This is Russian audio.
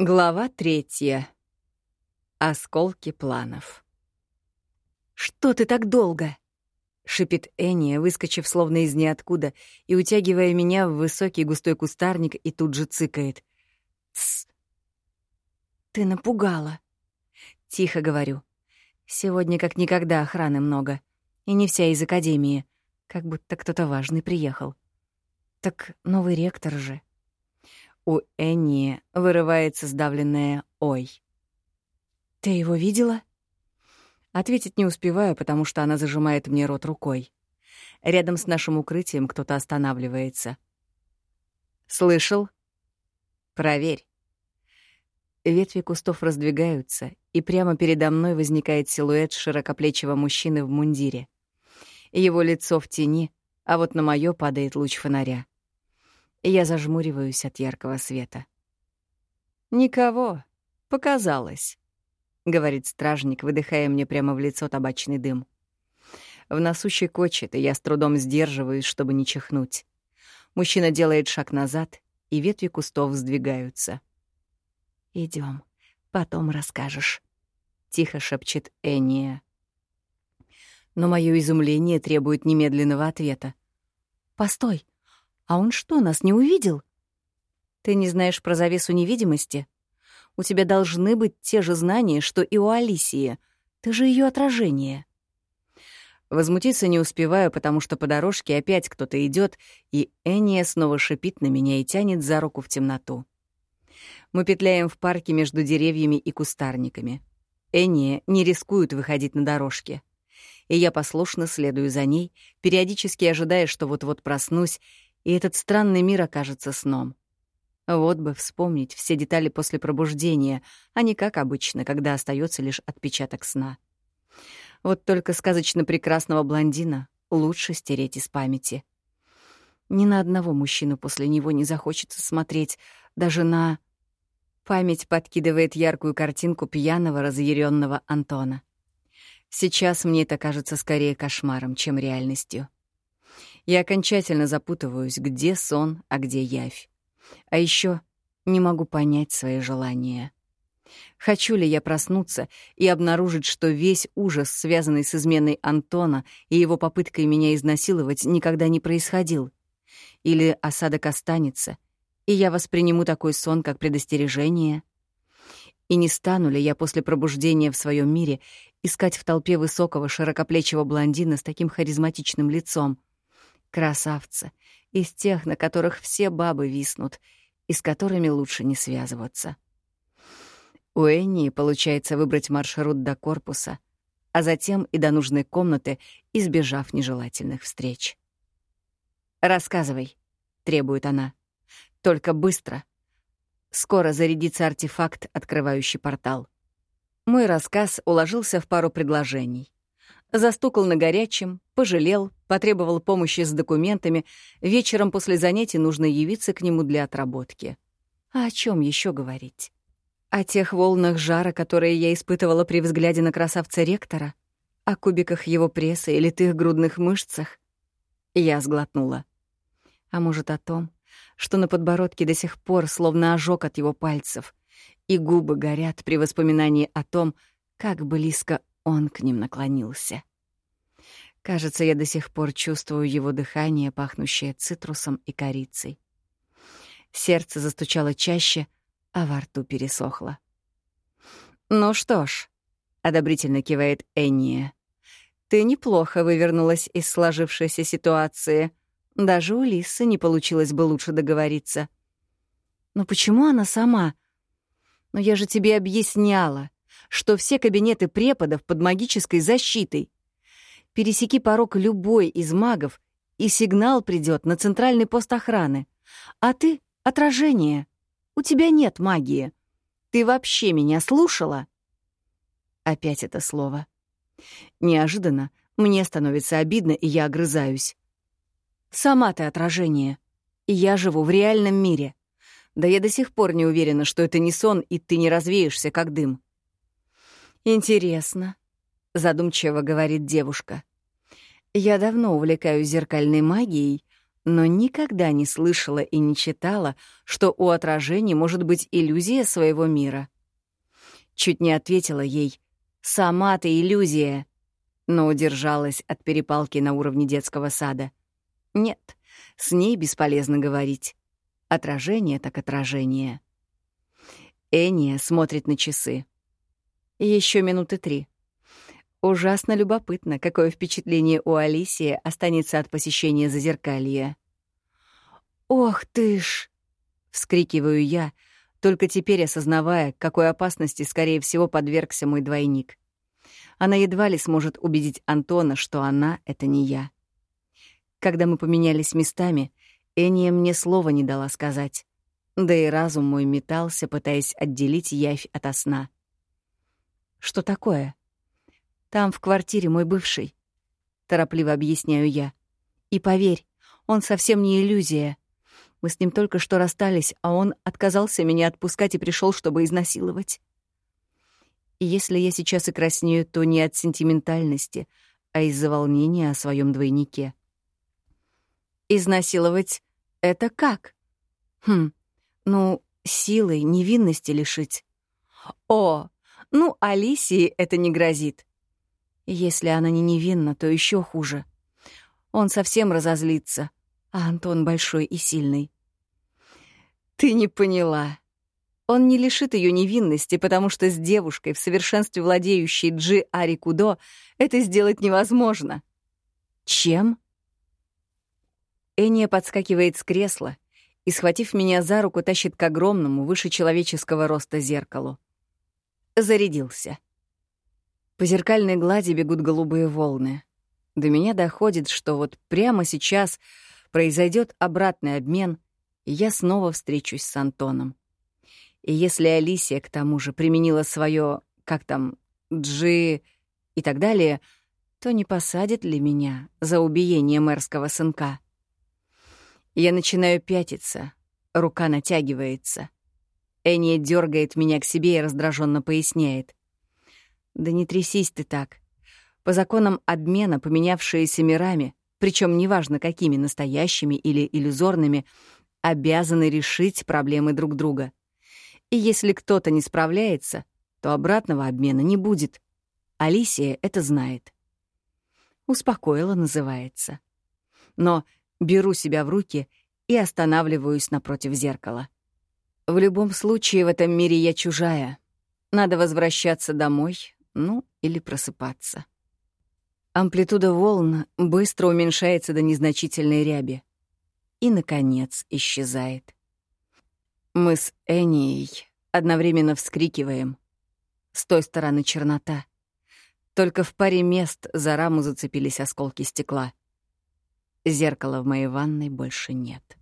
Глава третья. Осколки планов. «Что ты так долго?» — шипит Энния, выскочив словно из ниоткуда и утягивая меня в высокий густой кустарник и тут же цыкает. «Тсс!» «Ты напугала!» Тихо говорю. «Сегодня как никогда охраны много, и не вся из академии, как будто кто-то важный приехал. Так новый ректор же». У Энни вырывается сдавленное «Ой». «Ты его видела?» Ответить не успеваю, потому что она зажимает мне рот рукой. Рядом с нашим укрытием кто-то останавливается. «Слышал?» «Проверь». Ветви кустов раздвигаются, и прямо передо мной возникает силуэт широкоплечего мужчины в мундире. Его лицо в тени, а вот на моё падает луч фонаря. Я зажмуриваюсь от яркого света. «Никого. Показалось», — говорит стражник, выдыхая мне прямо в лицо табачный дым. В носу щекочет, и я с трудом сдерживаюсь, чтобы не чихнуть. Мужчина делает шаг назад, и ветви кустов сдвигаются. Идем, потом расскажешь», — тихо шепчет Энния. Но мое изумление требует немедленного ответа. «Постой, а он что, нас не увидел? Ты не знаешь про завесу невидимости? У тебя должны быть те же знания, что и у Алисии. Ты же ее отражение. Возмутиться не успеваю, потому что по дорожке опять кто-то идет, и Энния снова шипит на меня и тянет за руку в темноту. Мы петляем в парке между деревьями и кустарниками. Энния не рискует выходить на дорожке. И я послушно следую за ней, периодически ожидая, что вот-вот проснусь, и этот странный мир окажется сном. Вот бы вспомнить все детали после пробуждения, а не как обычно, когда остается лишь отпечаток сна. Вот только сказочно прекрасного блондина лучше стереть из памяти. Ни на одного мужчину после него не захочется смотреть, даже на... Память подкидывает яркую картинку пьяного, разъяренного Антона. Сейчас мне это кажется скорее кошмаром, чем реальностью. Я окончательно запутываюсь, где сон, а где явь. А еще не могу понять свои желания. Хочу ли я проснуться и обнаружить, что весь ужас, связанный с изменой Антона и его попыткой меня изнасиловать, никогда не происходил? Или осадок останется, и я восприму такой сон как предостережение? И не стану ли я после пробуждения в своем мире искать в толпе высокого широкоплечего блондина с таким харизматичным лицом, Красавца, из тех, на которых все бабы виснут, и с которыми лучше не связываться. У Энни получается выбрать маршрут до корпуса, а затем и до нужной комнаты, избежав нежелательных встреч. «Рассказывай», — требует она. «Только быстро. Скоро зарядится артефакт, открывающий портал». Мой рассказ уложился в пару предложений. Застукал на горячем, пожалел, потребовал помощи с документами. Вечером после занятий нужно явиться к нему для отработки. А о чем еще говорить? О тех волнах жара, которые я испытывала при взгляде на красавца ректора? О кубиках его пресса или тых грудных мышцах? Я сглотнула. А может, о том, что на подбородке до сих пор словно ожог от его пальцев, и губы горят при воспоминании о том, как близко он к ним наклонился. Кажется, я до сих пор чувствую его дыхание, пахнущее цитрусом и корицей. Сердце застучало чаще, а во рту пересохло. «Ну что ж», — одобрительно кивает Энния, — «ты неплохо вывернулась из сложившейся ситуации. Даже у Лисы не получилось бы лучше договориться». «Но почему она сама?» «Но я же тебе объясняла что все кабинеты преподов под магической защитой. Пересеки порог любой из магов, и сигнал придет на центральный пост охраны. А ты — отражение. У тебя нет магии. Ты вообще меня слушала? Опять это слово. Неожиданно мне становится обидно, и я огрызаюсь. Сама ты отражение. И я живу в реальном мире. Да я до сих пор не уверена, что это не сон, и ты не развеешься, как дым. «Интересно», — задумчиво говорит девушка. «Я давно увлекаюсь зеркальной магией, но никогда не слышала и не читала, что у отражений может быть иллюзия своего мира. Чуть не ответила ей «Сама ты иллюзия», но удержалась от перепалки на уровне детского сада. Нет, с ней бесполезно говорить. Отражение так отражение. Эния смотрит на часы. Еще минуты три. Ужасно любопытно, какое впечатление у Алисии останется от посещения зазеркалья. «Ох ты ж!» — вскрикиваю я, только теперь осознавая, какой опасности, скорее всего, подвергся мой двойник. Она едва ли сможет убедить Антона, что она — это не я. Когда мы поменялись местами, Эния мне слова не дала сказать. Да и разум мой метался, пытаясь отделить явь ото сна. «Что такое?» Там, в квартире, мой бывший. Торопливо объясняю я. И поверь, он совсем не иллюзия. Мы с ним только что расстались, а он отказался меня отпускать и пришел, чтобы изнасиловать. И если я сейчас и краснею, то не от сентиментальности, а из-за волнения о своем двойнике. Изнасиловать — это как? Хм, ну, силой невинности лишить. О, ну, Алисии это не грозит. Если она не невинна, то еще хуже. Он совсем разозлится, а Антон большой и сильный. Ты не поняла. Он не лишит ее невинности, потому что с девушкой, в совершенстве владеющей Джи Ари Кудо, это сделать невозможно. Чем? Эния подскакивает с кресла и, схватив меня за руку, тащит к огромному, выше человеческого роста зеркалу. Зарядился. По зеркальной глади бегут голубые волны. До меня доходит, что вот прямо сейчас произойдет обратный обмен, и я снова встречусь с Антоном. И если Алисия к тому же применила свое, как там, джи и так далее, то не посадит ли меня за убиение мэрского сынка? Я начинаю пятиться, рука натягивается. Энни дергает меня к себе и раздраженно поясняет. Да не трясись ты так. По законам обмена поменявшиеся мирами, причем неважно какими, настоящими или иллюзорными, обязаны решить проблемы друг друга. И если кто-то не справляется, то обратного обмена не будет. Алисия это знает. Успокоила, называется. Но беру себя в руки и останавливаюсь напротив зеркала. В любом случае в этом мире я чужая. Надо возвращаться домой, ну или просыпаться. Амплитуда волн быстро уменьшается до незначительной ряби и, наконец, исчезает. Мы с Энией одновременно вскрикиваем. С той стороны чернота. Только в паре мест за раму зацепились осколки стекла. Зеркала в моей ванной больше нет.